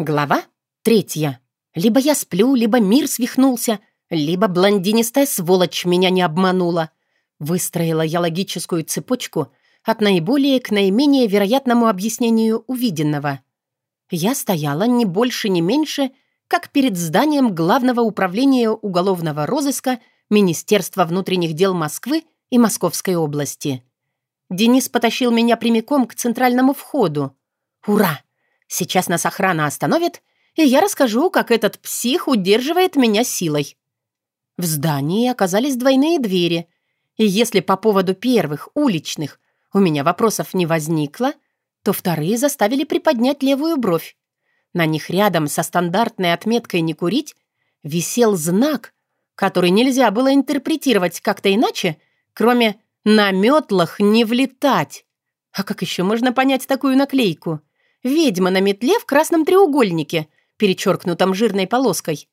Глава третья. Либо я сплю, либо мир свихнулся, либо блондинистая сволочь меня не обманула. Выстроила я логическую цепочку от наиболее к наименее вероятному объяснению увиденного. Я стояла не больше, не меньше, как перед зданием Главного управления уголовного розыска Министерства внутренних дел Москвы и Московской области. Денис потащил меня прямиком к центральному входу. «Ура!» Сейчас нас охрана остановит, и я расскажу, как этот псих удерживает меня силой. В здании оказались двойные двери, и если по поводу первых, уличных, у меня вопросов не возникло, то вторые заставили приподнять левую бровь. На них рядом со стандартной отметкой «не курить» висел знак, который нельзя было интерпретировать как-то иначе, кроме «на метлах не влетать». А как еще можно понять такую наклейку? Ведьма на метле в красном треугольнике, перечеркнутом жирной полоской.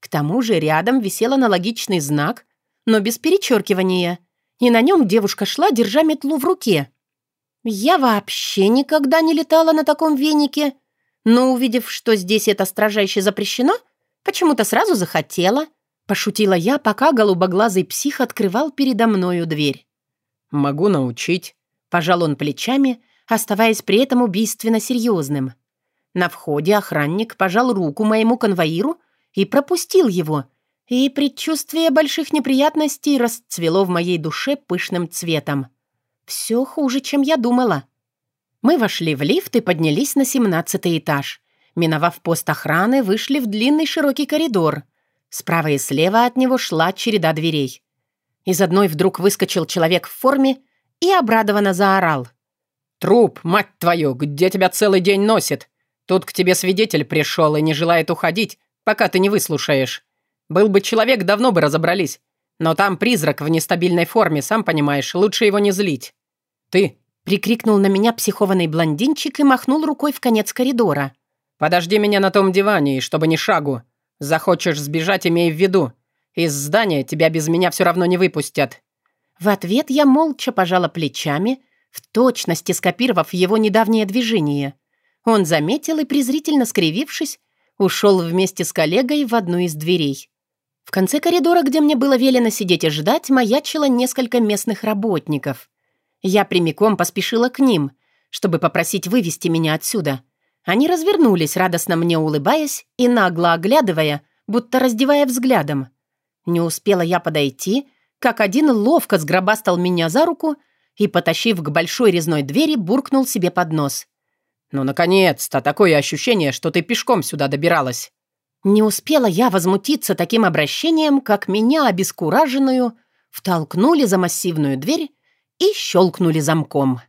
К тому же рядом висел аналогичный знак, но без перечеркивания, и на нем девушка шла, держа метлу в руке. Я вообще никогда не летала на таком венике, но, увидев, что здесь это строжайше запрещено, почему-то сразу захотела. Пошутила я, пока голубоглазый псих открывал передо мною дверь. «Могу научить», — пожал он плечами, оставаясь при этом убийственно серьезным. На входе охранник пожал руку моему конвоиру и пропустил его, и предчувствие больших неприятностей расцвело в моей душе пышным цветом. Все хуже, чем я думала. Мы вошли в лифт и поднялись на семнадцатый этаж. Миновав пост охраны, вышли в длинный широкий коридор. Справа и слева от него шла череда дверей. Из одной вдруг выскочил человек в форме и обрадованно заорал. «Труп, мать твою, где тебя целый день носит? Тут к тебе свидетель пришел и не желает уходить, пока ты не выслушаешь. Был бы человек, давно бы разобрались. Но там призрак в нестабильной форме, сам понимаешь, лучше его не злить. Ты!» — прикрикнул на меня психованный блондинчик и махнул рукой в конец коридора. «Подожди меня на том диване, и чтобы ни шагу. Захочешь сбежать, имей в виду. Из здания тебя без меня все равно не выпустят». В ответ я молча пожала плечами — в точности скопировав его недавнее движение. Он заметил и, презрительно скривившись, ушел вместе с коллегой в одну из дверей. В конце коридора, где мне было велено сидеть и ждать, маячило несколько местных работников. Я прямиком поспешила к ним, чтобы попросить вывести меня отсюда. Они развернулись, радостно мне улыбаясь и нагло оглядывая, будто раздевая взглядом. Не успела я подойти, как один ловко сгробастал меня за руку и, потащив к большой резной двери, буркнул себе под нос. «Ну, наконец-то! Такое ощущение, что ты пешком сюда добиралась!» Не успела я возмутиться таким обращением, как меня, обескураженную, втолкнули за массивную дверь и щелкнули замком.